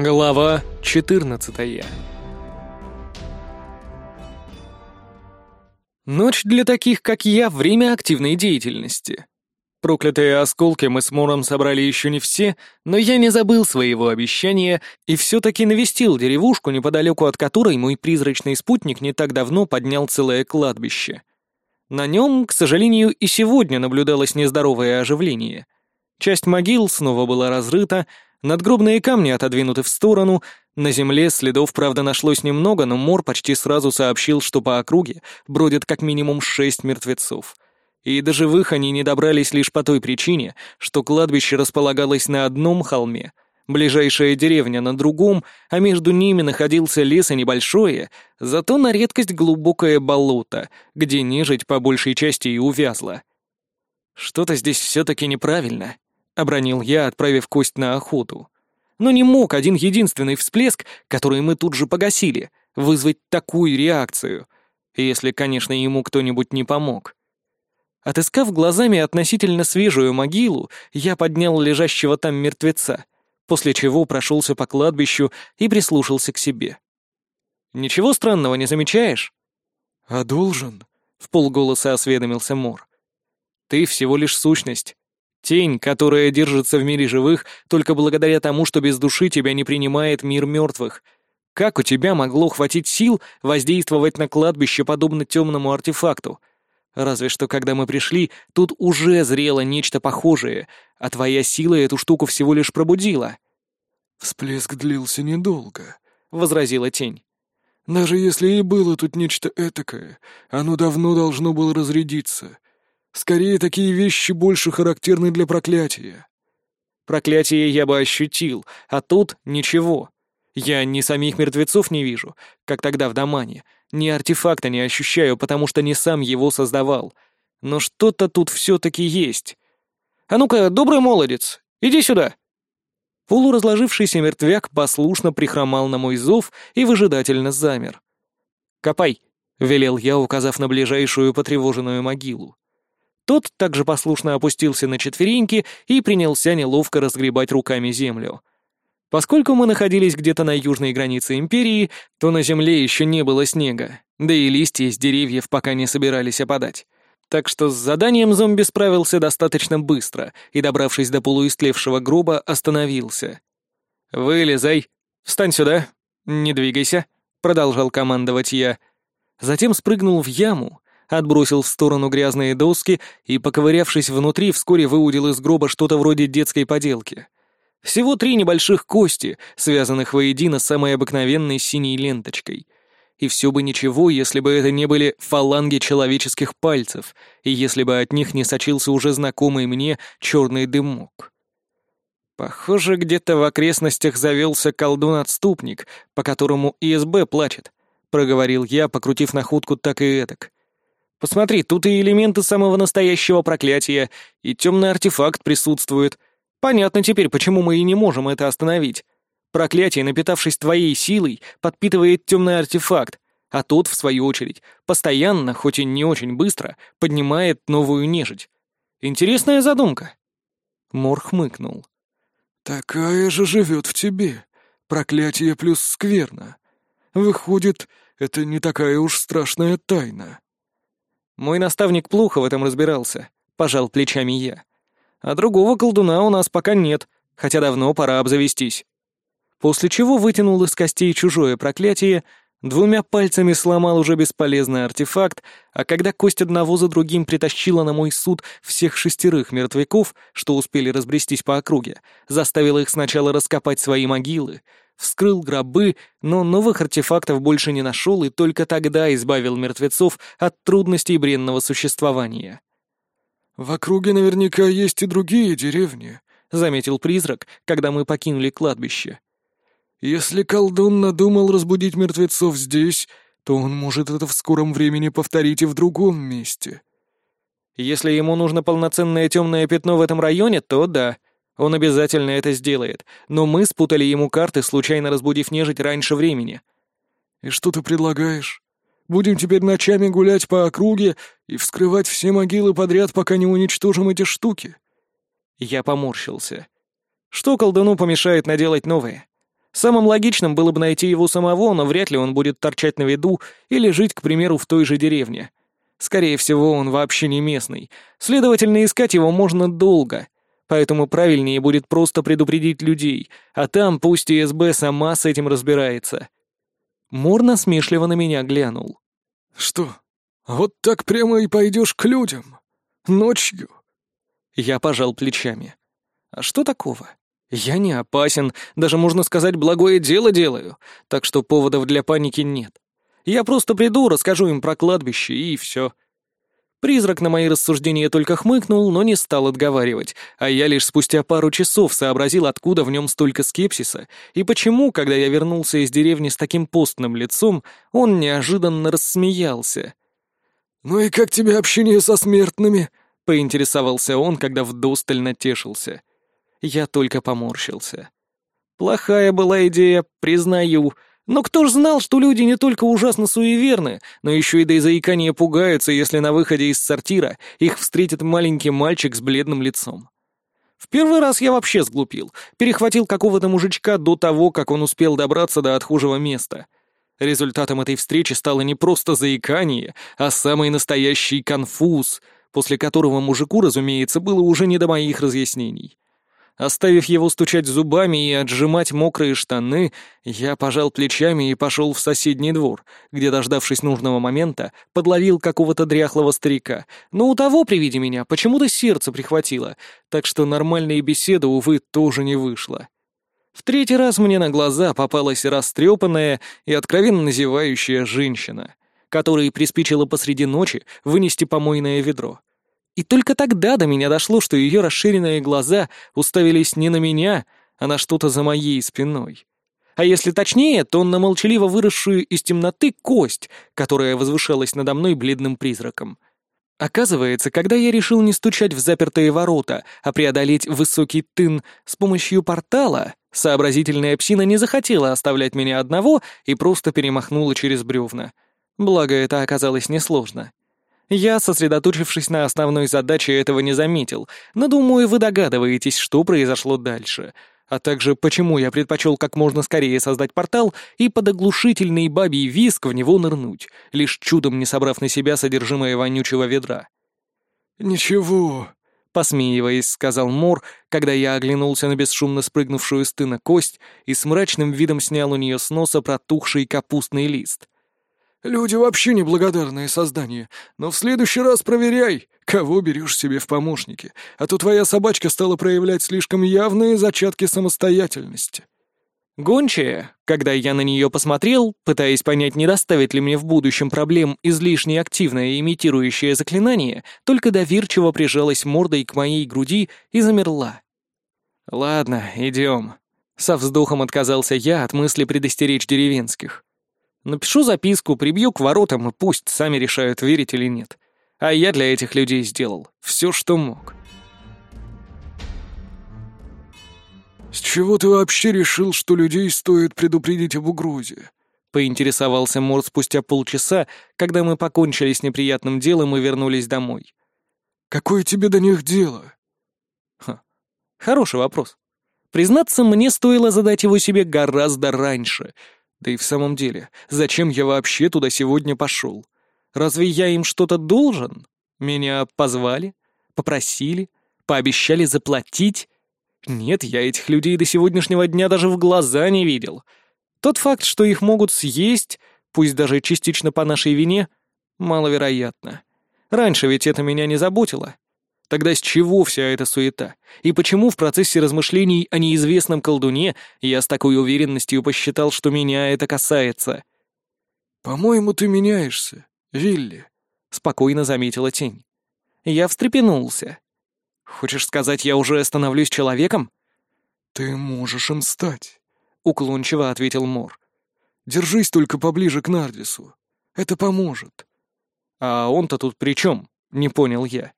Глава 14 Ночь для таких, как я, время активной деятельности. Проклятые осколки мы с Мором собрали еще не все, но я не забыл своего обещания и все-таки навестил деревушку, неподалеку от которой мой призрачный спутник не так давно поднял целое кладбище. На нем, к сожалению, и сегодня наблюдалось нездоровое оживление. Часть могил снова была разрыта, надгробные камни отодвинуты в сторону, на земле следов, правда, нашлось немного, но Мор почти сразу сообщил, что по округе бродят как минимум шесть мертвецов. И до живых они не добрались лишь по той причине, что кладбище располагалось на одном холме — Ближайшая деревня на другом, а между ними находился лес и небольшое, зато на редкость глубокое болото, где нежить по большей части и увязла. «Что-то здесь все-таки неправильно», — обронил я, отправив кость на охоту. Но не мог один единственный всплеск, который мы тут же погасили, вызвать такую реакцию, если, конечно, ему кто-нибудь не помог. Отыскав глазами относительно свежую могилу, я поднял лежащего там мертвеца — после чего прошелся по кладбищу и прислушался к себе. «Ничего странного не замечаешь?» «А должен?» — в полголоса осведомился Мор. «Ты всего лишь сущность. Тень, которая держится в мире живых только благодаря тому, что без души тебя не принимает мир мертвых. Как у тебя могло хватить сил воздействовать на кладбище подобно темному артефакту? Разве что, когда мы пришли, тут уже зрело нечто похожее, а твоя сила эту штуку всего лишь пробудила». «Всплеск длился недолго», — возразила тень. «Даже если и было тут нечто этакое, оно давно должно было разрядиться. Скорее, такие вещи больше характерны для проклятия». «Проклятие я бы ощутил, а тут ничего. Я ни самих мертвецов не вижу, как тогда в Домане, ни артефакта не ощущаю, потому что не сам его создавал. Но что-то тут все-таки есть. А ну-ка, добрый молодец, иди сюда!» Полуразложившийся мертвяк послушно прихромал на мой зов и выжидательно замер. «Копай!» — велел я, указав на ближайшую потревоженную могилу. Тот также послушно опустился на четвереньки и принялся неловко разгребать руками землю. Поскольку мы находились где-то на южной границе Империи, то на земле еще не было снега, да и листья с деревьев пока не собирались опадать. Так что с заданием зомби справился достаточно быстро и, добравшись до полуистлевшего гроба, остановился. «Вылезай! Встань сюда! Не двигайся!» — продолжал командовать я. Затем спрыгнул в яму, отбросил в сторону грязные доски и, поковырявшись внутри, вскоре выудил из гроба что-то вроде детской поделки — всего три небольших кости, связанных воедино самой обыкновенной синей ленточкой. И все бы ничего, если бы это не были фаланги человеческих пальцев, и если бы от них не сочился уже знакомый мне черный дымок. Похоже, где-то в окрестностях завелся колдун-отступник, по которому ИСБ плачет, — проговорил я, покрутив находку так и этак. Посмотри, тут и элементы самого настоящего проклятия, и темный артефакт присутствует — Понятно теперь, почему мы и не можем это остановить. Проклятие, напитавшись твоей силой, подпитывает темный артефакт, а тот, в свою очередь, постоянно, хоть и не очень быстро, поднимает новую нежить. Интересная задумка. Мор хмыкнул. «Такая же живет в тебе. Проклятие плюс скверно. Выходит, это не такая уж страшная тайна». Мой наставник плохо в этом разбирался, пожал плечами я а другого колдуна у нас пока нет, хотя давно пора обзавестись. После чего вытянул из костей чужое проклятие, двумя пальцами сломал уже бесполезный артефакт, а когда кость одного за другим притащила на мой суд всех шестерых мертвяков, что успели разбрестись по округе, заставил их сначала раскопать свои могилы, вскрыл гробы, но новых артефактов больше не нашел и только тогда избавил мертвецов от трудностей бренного существования. «В округе наверняка есть и другие деревни», — заметил призрак, когда мы покинули кладбище. «Если колдун надумал разбудить мертвецов здесь, то он может это в скором времени повторить и в другом месте». «Если ему нужно полноценное темное пятно в этом районе, то да, он обязательно это сделает, но мы спутали ему карты, случайно разбудив нежить раньше времени». «И что ты предлагаешь?» Будем теперь ночами гулять по округе и вскрывать все могилы подряд, пока не уничтожим эти штуки». Я поморщился. Что колдуну помешает наделать новые? Самым логичным было бы найти его самого, но вряд ли он будет торчать на виду или жить, к примеру, в той же деревне. Скорее всего, он вообще не местный. Следовательно, искать его можно долго. Поэтому правильнее будет просто предупредить людей, а там пусть ИСБ сама с этим разбирается. Мор насмешливо на меня глянул. «Что, вот так прямо и пойдешь к людям? Ночью?» Я пожал плечами. «А что такого? Я не опасен, даже, можно сказать, благое дело делаю, так что поводов для паники нет. Я просто приду, расскажу им про кладбище, и все. Призрак на мои рассуждения только хмыкнул, но не стал отговаривать, а я лишь спустя пару часов сообразил, откуда в нем столько скепсиса, и почему, когда я вернулся из деревни с таким постным лицом, он неожиданно рассмеялся. «Ну и как тебе общение со смертными?» — поинтересовался он, когда вдосталь натешился. Я только поморщился. Плохая была идея, признаю, — но кто ж знал, что люди не только ужасно суеверны, но еще и до заикания пугаются, если на выходе из сортира их встретит маленький мальчик с бледным лицом. В первый раз я вообще сглупил, перехватил какого-то мужичка до того, как он успел добраться до отхожего места. Результатом этой встречи стало не просто заикание, а самый настоящий конфуз, после которого мужику, разумеется, было уже не до моих разъяснений. Оставив его стучать зубами и отжимать мокрые штаны, я пожал плечами и пошел в соседний двор, где, дождавшись нужного момента, подловил какого-то дряхлого старика. Но у того при виде меня почему-то сердце прихватило, так что нормальной беседы, увы, тоже не вышло. В третий раз мне на глаза попалась растрепанная и откровенно назевающая женщина, которой приспичило посреди ночи вынести помойное ведро. И только тогда до меня дошло, что ее расширенные глаза уставились не на меня, а на что-то за моей спиной. А если точнее, то на молчаливо выросшую из темноты кость, которая возвышалась надо мной бледным призраком. Оказывается, когда я решил не стучать в запертые ворота, а преодолеть высокий тын с помощью портала, сообразительная псина не захотела оставлять меня одного и просто перемахнула через бревна. Благо, это оказалось несложно. Я, сосредоточившись на основной задаче, этого не заметил, но, думаю, вы догадываетесь, что произошло дальше, а также почему я предпочел как можно скорее создать портал и под оглушительный бабий виск в него нырнуть, лишь чудом не собрав на себя содержимое вонючего ведра. «Ничего», — посмеиваясь, сказал Мор, когда я оглянулся на бесшумно спрыгнувшую с тына кость и с мрачным видом снял у нее с носа протухший капустный лист — Люди вообще неблагодарные создания, но в следующий раз проверяй, кого берешь себе в помощники, а то твоя собачка стала проявлять слишком явные зачатки самостоятельности». Гончая, когда я на нее посмотрел, пытаясь понять, не доставит ли мне в будущем проблем излишне активное имитирующее заклинание, только доверчиво прижалась мордой к моей груди и замерла. «Ладно, идем». Со вздохом отказался я от мысли предостеречь деревенских. Напишу записку, прибью к воротам, и пусть сами решают, верить или нет. А я для этих людей сделал все, что мог. «С чего ты вообще решил, что людей стоит предупредить об угрозе?» — поинтересовался Мор спустя полчаса, когда мы покончили с неприятным делом и вернулись домой. «Какое тебе до них дело?» Ха, хороший вопрос. Признаться, мне стоило задать его себе гораздо раньше — да и в самом деле, зачем я вообще туда сегодня пошел? Разве я им что-то должен? Меня позвали? Попросили? Пообещали заплатить? Нет, я этих людей до сегодняшнего дня даже в глаза не видел. Тот факт, что их могут съесть, пусть даже частично по нашей вине, маловероятно. Раньше ведь это меня не заботило. Тогда с чего вся эта суета? И почему в процессе размышлений о неизвестном колдуне я с такой уверенностью посчитал, что меня это касается? «По-моему, ты меняешься, Вилли», — спокойно заметила тень. Я встрепенулся. «Хочешь сказать, я уже становлюсь человеком?» «Ты можешь им стать», — уклончиво ответил Мор. «Держись только поближе к Нардису. Это поможет». «А он-то тут при чем?» — не понял я.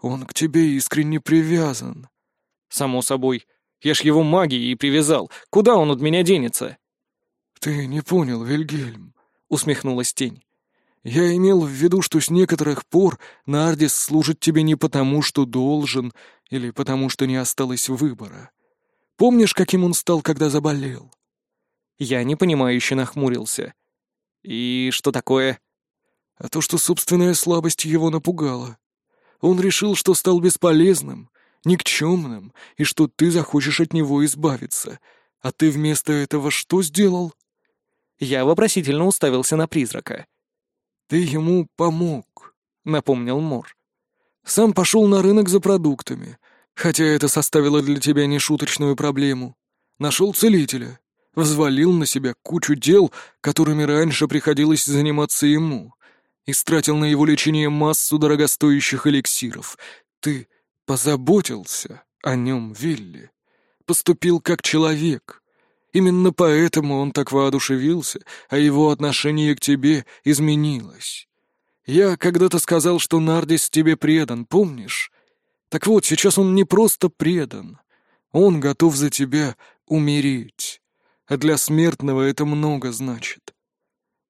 «Он к тебе искренне привязан». «Само собой. Я ж его магией привязал. Куда он от меня денется?» «Ты не понял, Вильгельм», — усмехнулась тень. «Я имел в виду, что с некоторых пор Нардис служит тебе не потому, что должен, или потому, что не осталось выбора. Помнишь, каким он стал, когда заболел?» Я непонимающе нахмурился. «И что такое?» «А то, что собственная слабость его напугала. Он решил, что стал бесполезным, никчемным, и что ты захочешь от него избавиться. А ты вместо этого что сделал?» Я вопросительно уставился на призрака. «Ты ему помог», — напомнил Мор. «Сам пошел на рынок за продуктами, хотя это составило для тебя нешуточную проблему. Нашел целителя, взвалил на себя кучу дел, которыми раньше приходилось заниматься ему, истратил на его лечение массу дорогостоящих эликсиров. Ты позаботился о нем, Вилли, поступил как человек. Именно поэтому он так воодушевился, а его отношение к тебе изменилось. Я когда-то сказал, что Нардис тебе предан, помнишь? Так вот, сейчас он не просто предан. Он готов за тебя умереть. А для смертного это много значит.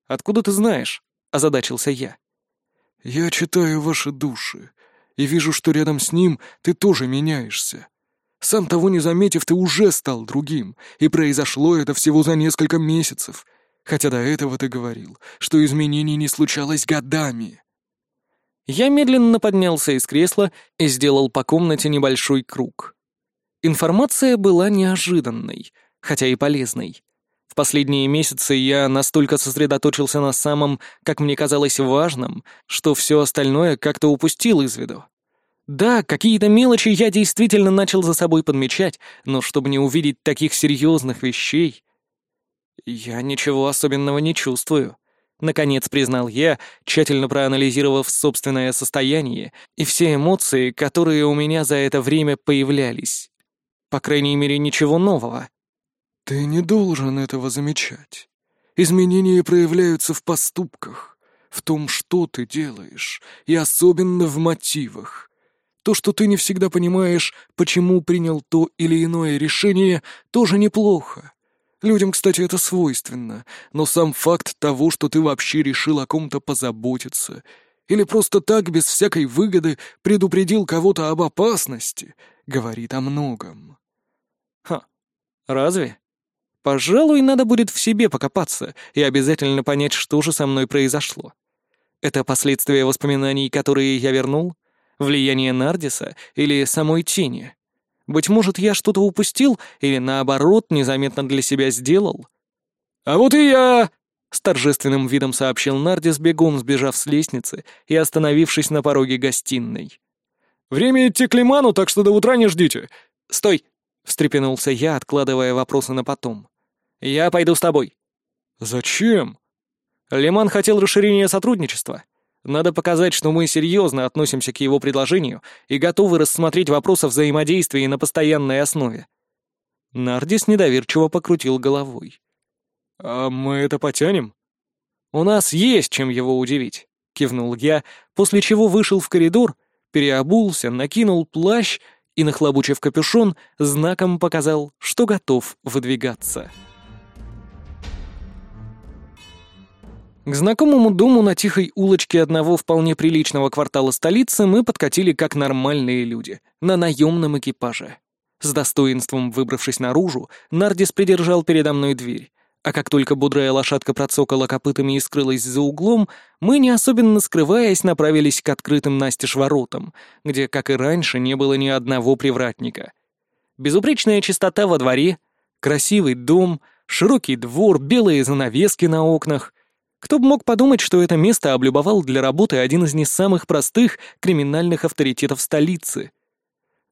«Откуда ты знаешь?» — озадачился я. «Я читаю ваши души и вижу, что рядом с ним ты тоже меняешься. Сам того не заметив, ты уже стал другим, и произошло это всего за несколько месяцев, хотя до этого ты говорил, что изменений не случалось годами». Я медленно поднялся из кресла и сделал по комнате небольшой круг. Информация была неожиданной, хотя и полезной. В последние месяцы я настолько сосредоточился на самом, как мне казалось, важном, что все остальное как-то упустил из виду. Да, какие-то мелочи я действительно начал за собой подмечать, но чтобы не увидеть таких серьезных вещей... Я ничего особенного не чувствую. Наконец признал я, тщательно проанализировав собственное состояние и все эмоции, которые у меня за это время появлялись. По крайней мере, ничего нового. «Ты не должен этого замечать. Изменения проявляются в поступках, в том, что ты делаешь, и особенно в мотивах. То, что ты не всегда понимаешь, почему принял то или иное решение, тоже неплохо. Людям, кстати, это свойственно, но сам факт того, что ты вообще решил о ком-то позаботиться, или просто так, без всякой выгоды, предупредил кого-то об опасности, говорит о многом. Ха, разве? Пожалуй, надо будет в себе покопаться и обязательно понять, что же со мной произошло. Это последствия воспоминаний, которые я вернул? Влияние Нардиса или самой тени? Быть может, я что-то упустил или, наоборот, незаметно для себя сделал? «А вот и я!» — с торжественным видом сообщил Нардис, бегом сбежав с лестницы и остановившись на пороге гостиной. «Время идти к Лиману, так что до утра не ждите!» «Стой!» — встрепенулся я, откладывая вопросы на потом. «Я пойду с тобой». «Зачем?» Лиман хотел расширения сотрудничества. Надо показать, что мы серьезно относимся к его предложению и готовы рассмотреть вопрос о взаимодействии на постоянной основе. Нардис недоверчиво покрутил головой. «А мы это потянем?» «У нас есть чем его удивить», — кивнул я, после чего вышел в коридор, переобулся, накинул плащ и, нахлобучив капюшон, знаком показал, что готов выдвигаться. К знакомому дому на тихой улочке одного вполне приличного квартала столицы мы подкатили как нормальные люди, на наемном экипаже. С достоинством выбравшись наружу, Нардис придержал передо мной дверь, а как только бодрая лошадка процокала копытами и скрылась за углом, мы, не особенно скрываясь, направились к открытым настежь воротам, где, как и раньше, не было ни одного привратника. Безупречная чистота во дворе, красивый дом, широкий двор, белые занавески на окнах — кто бы мог подумать, что это место облюбовал для работы один из не самых простых криминальных авторитетов столицы.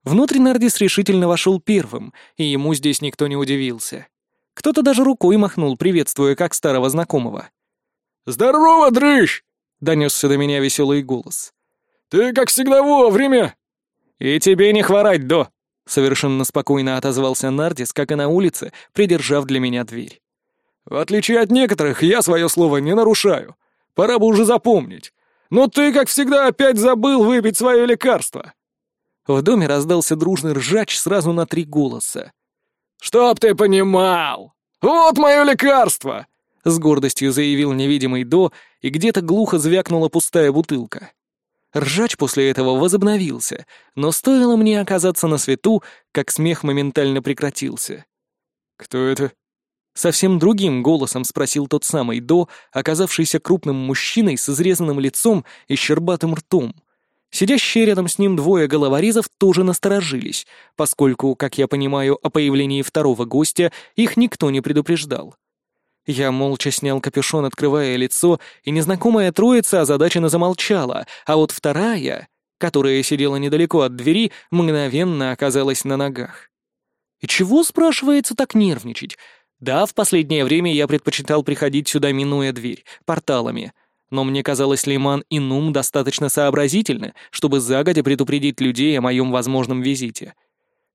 Внутрь Нардис решительно вошел первым, и ему здесь никто не удивился. Кто-то даже рукой махнул, приветствуя как старого знакомого. «Здорово, дрыщ!» — донесся до меня веселый голос. «Ты, как всегда, вовремя!» «И тебе не хворать, до!» — совершенно спокойно отозвался Нардис, как и на улице, придержав для меня дверь. В отличие от некоторых, я свое слово не нарушаю. Пора бы уже запомнить. Но ты, как всегда, опять забыл выпить свое лекарство». В доме раздался дружный ржач сразу на три голоса. «Чтоб ты понимал! Вот мое лекарство!» С гордостью заявил невидимый До, и где-то глухо звякнула пустая бутылка. Ржач после этого возобновился, но стоило мне оказаться на свету, как смех моментально прекратился. «Кто это?» Совсем другим голосом спросил тот самый До, оказавшийся крупным мужчиной с изрезанным лицом и щербатым ртом. Сидящие рядом с ним двое головорезов тоже насторожились, поскольку, как я понимаю, о появлении второго гостя их никто не предупреждал. Я молча снял капюшон, открывая лицо, и незнакомая троица озадаченно замолчала, а вот вторая, которая сидела недалеко от двери, мгновенно оказалась на ногах. И чего, спрашивается, так нервничать? Да, в последнее время я предпочитал приходить сюда, минуя дверь, порталами. Но мне казалось, Лиман и Нум достаточно сообразительны, чтобы загодя предупредить людей о моем возможном визите.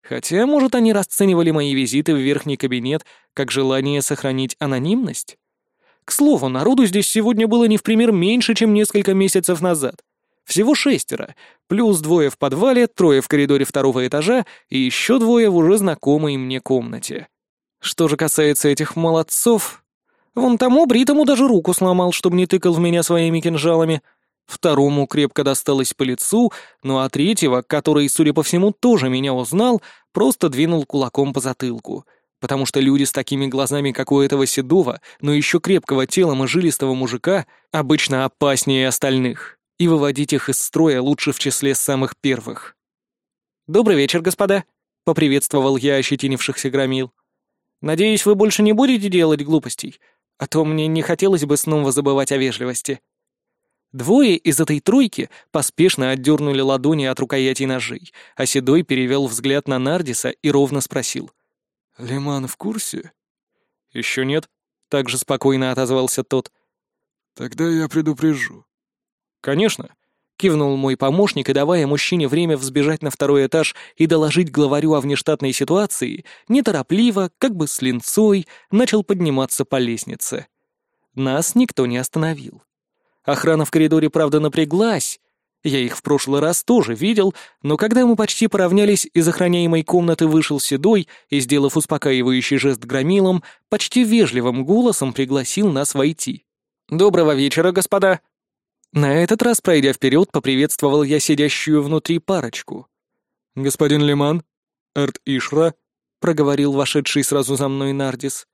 Хотя, может, они расценивали мои визиты в верхний кабинет как желание сохранить анонимность? К слову, народу здесь сегодня было не в пример меньше, чем несколько месяцев назад. Всего шестеро, плюс двое в подвале, трое в коридоре второго этажа и еще двое в уже знакомой мне комнате. Что же касается этих молодцов... Вон тому бритому даже руку сломал, чтобы не тыкал в меня своими кинжалами. Второму крепко досталось по лицу, ну а третьего, который, судя по всему, тоже меня узнал, просто двинул кулаком по затылку. Потому что люди с такими глазами, как у этого седого, но еще крепкого телом и жилистого мужика, обычно опаснее остальных, и выводить их из строя лучше в числе самых первых. «Добрый вечер, господа», — поприветствовал я ощетинившихся громил. Надеюсь, вы больше не будете делать глупостей, а то мне не хотелось бы снова забывать о вежливости». Двое из этой тройки поспешно отдернули ладони от рукоятей ножей, а Седой перевел взгляд на Нардиса и ровно спросил. «Лиман в курсе?» «Еще нет», — также спокойно отозвался тот. «Тогда я предупрежу». «Конечно. — кивнул мой помощник и, давая мужчине время взбежать на второй этаж и доложить главарю о внештатной ситуации, неторопливо, как бы с линцой, начал подниматься по лестнице. Нас никто не остановил. Охрана в коридоре, правда, напряглась. Я их в прошлый раз тоже видел, но когда мы почти поравнялись, из охраняемой комнаты вышел Седой и, сделав успокаивающий жест громилом, почти вежливым голосом пригласил нас войти. «Доброго вечера, господа!» На этот раз, пройдя вперед, поприветствовал я сидящую внутри парочку. «Господин Лиман, Эрт Ишра», — проговорил вошедший сразу за мной Нардис.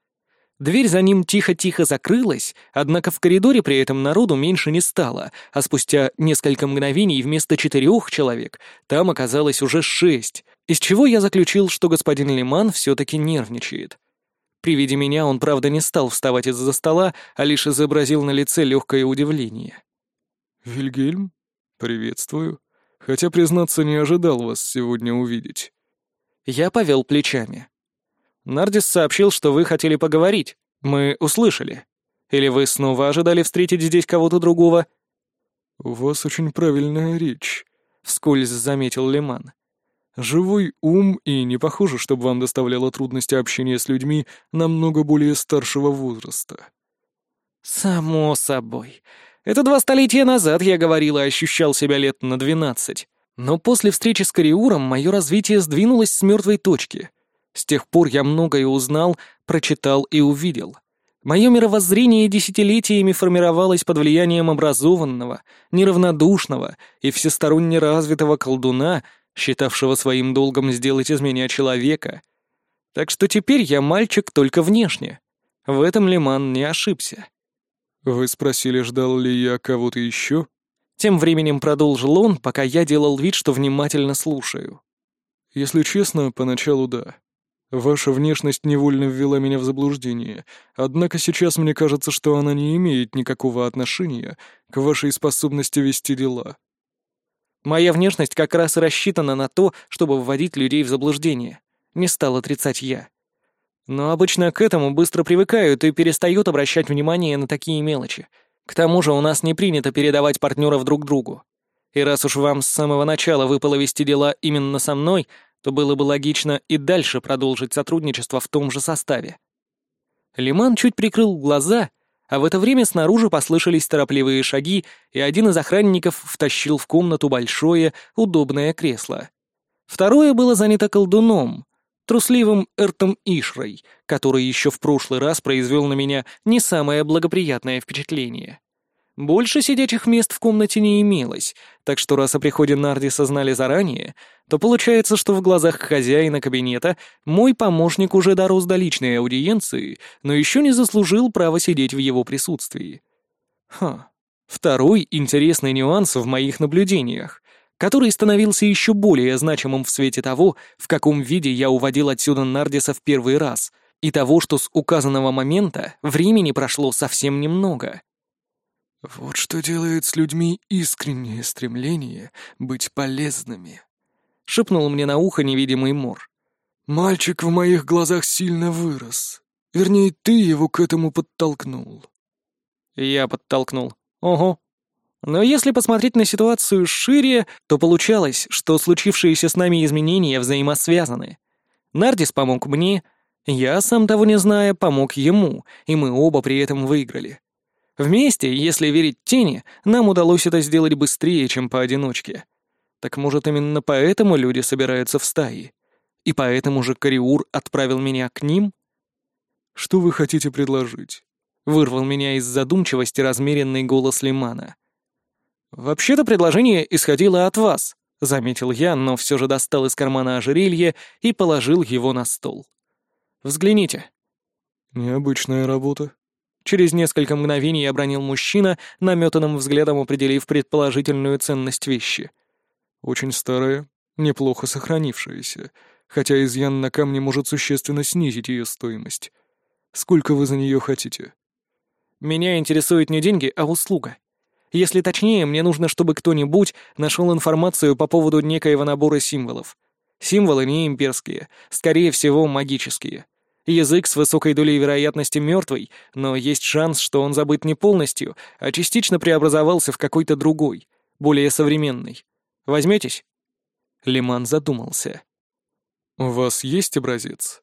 Дверь за ним тихо-тихо закрылась, однако в коридоре при этом народу меньше не стало, а спустя несколько мгновений вместо четырех человек там оказалось уже шесть, из чего я заключил, что господин Лиман все-таки нервничает. При виде меня он, правда, не стал вставать из-за стола, а лишь изобразил на лице легкое удивление. «Вильгельм, приветствую. Хотя, признаться, не ожидал вас сегодня увидеть». Я повел плечами. «Нардис сообщил, что вы хотели поговорить. Мы услышали. Или вы снова ожидали встретить здесь кого-то другого?» «У вас очень правильная речь», — вскользь заметил Лиман. «Живой ум, и не похоже, чтобы вам доставляло трудности общения с людьми намного более старшего возраста». «Само собой. Это два столетия назад я говорил и ощущал себя лет на двенадцать. Но после встречи с Кариуром мое развитие сдвинулось с мертвой точки. С тех пор я многое узнал, прочитал и увидел. Мое мировоззрение десятилетиями формировалось под влиянием образованного, неравнодушного и всесторонне развитого колдуна, считавшего своим долгом сделать из меня человека. Так что теперь я мальчик только внешне. В этом Лиман не ошибся. «Вы спросили, ждал ли я кого-то еще?» Тем временем продолжил он, пока я делал вид, что внимательно слушаю. «Если честно, поначалу да. Ваша внешность невольно ввела меня в заблуждение, однако сейчас мне кажется, что она не имеет никакого отношения к вашей способности вести дела». «Моя внешность как раз и рассчитана на то, чтобы вводить людей в заблуждение», — не стал отрицать я. Но обычно к этому быстро привыкают и перестают обращать внимание на такие мелочи. К тому же у нас не принято передавать партнеров друг другу. И раз уж вам с самого начала выпало вести дела именно со мной, то было бы логично и дальше продолжить сотрудничество в том же составе. Лиман чуть прикрыл глаза, а в это время снаружи послышались торопливые шаги, и один из охранников втащил в комнату большое, удобное кресло. Второе было занято колдуном, трусливым Эртом Ишрой, который еще в прошлый раз произвел на меня не самое благоприятное впечатление. Больше сидячих мест в комнате не имелось, так что раз о приходе Нардиса знали заранее, то получается, что в глазах хозяина кабинета мой помощник уже дорос до личной аудиенции, но еще не заслужил права сидеть в его присутствии. Ха. Второй интересный нюанс в моих наблюдениях, который становился еще более значимым в свете того, в каком виде я уводил отсюда Нардиса в первый раз, и того, что с указанного момента времени прошло совсем немного. Вот что делает с людьми искреннее стремление быть полезными. Шепнул мне на ухо невидимый Мор. Мальчик в моих глазах сильно вырос. Вернее, ты его к этому подтолкнул. Я подтолкнул. Ого. Но если посмотреть на ситуацию шире, то получалось, что случившиеся с нами изменения взаимосвязаны. Нардис помог мне, я, сам того не зная, помог ему, и мы оба при этом выиграли. Вместе, если верить тени, нам удалось это сделать быстрее, чем поодиночке. Так может, именно поэтому люди собираются в стаи? И поэтому же Кариур отправил меня к ним? «Что вы хотите предложить?» — вырвал меня из задумчивости размеренный голос Лимана. «Вообще-то предложение исходило от вас», — заметил я, но все же достал из кармана ожерелье и положил его на стол. «Взгляните». «Необычная работа», Через несколько мгновений обронил мужчина, наметанным взглядом определив предположительную ценность вещи. «Очень старая, неплохо сохранившаяся, хотя изъян на камне может существенно снизить ее стоимость. Сколько вы за нее хотите?» «Меня интересует не деньги, а услуга. Если точнее, мне нужно, чтобы кто-нибудь нашел информацию по поводу некоего набора символов. Символы не имперские, скорее всего, магические. Язык с высокой долей вероятности мертвый, но есть шанс, что он забыт не полностью, а частично преобразовался в какой-то другой, более современный. Возьметесь? Лиман задумался. «У вас есть образец?»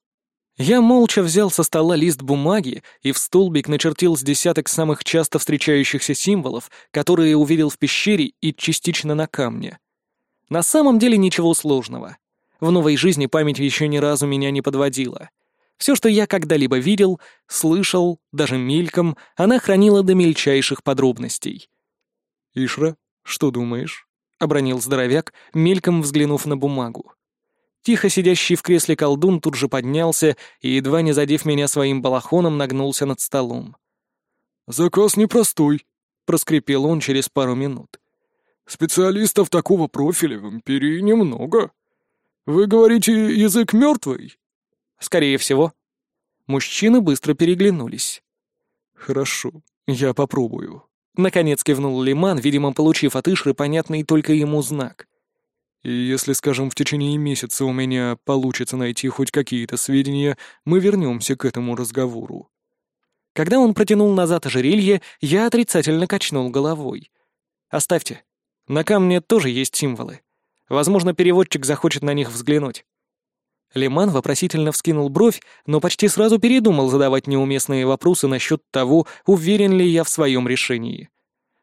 Я молча взял со стола лист бумаги и в столбик начертил с десяток самых часто встречающихся символов, которые увидел в пещере и частично на камне. На самом деле ничего сложного. В новой жизни память еще ни разу меня не подводила. Все, что я когда-либо видел, слышал, даже мельком, она хранила до мельчайших подробностей. «Ишра, что думаешь?» — обронил здоровяк, мельком взглянув на бумагу. Тихо сидящий в кресле колдун тут же поднялся и, едва не задев меня своим балахоном, нагнулся над столом. «Заказ непростой», — проскрипел он через пару минут. «Специалистов такого профиля в Империи немного. Вы говорите, язык мертвый?» Скорее всего. Мужчины быстро переглянулись. «Хорошо, я попробую». Наконец кивнул Лиман, видимо, получив от Ишры понятный только ему знак. «И если, скажем, в течение месяца у меня получится найти хоть какие-то сведения, мы вернемся к этому разговору». Когда он протянул назад ожерелье, я отрицательно качнул головой. «Оставьте. На камне тоже есть символы. Возможно, переводчик захочет на них взглянуть. Лиман вопросительно вскинул бровь, но почти сразу передумал задавать неуместные вопросы насчет того, уверен ли я в своем решении.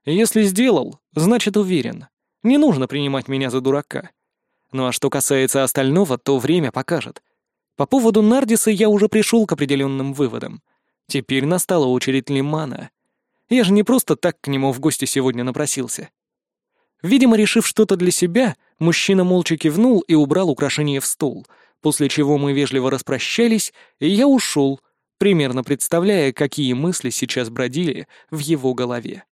Если сделал, значит уверен. Не нужно принимать меня за дурака. Ну а что касается остального, то время покажет. По поводу Нардиса я уже пришел к определенным выводам. Теперь настала очередь Лимана. Я же не просто так к нему в гости сегодня напросился. Видимо, решив что-то для себя, мужчина молча кивнул и убрал украшение в стол — после чего мы вежливо распрощались, и я ушел, примерно представляя, какие мысли сейчас бродили в его голове.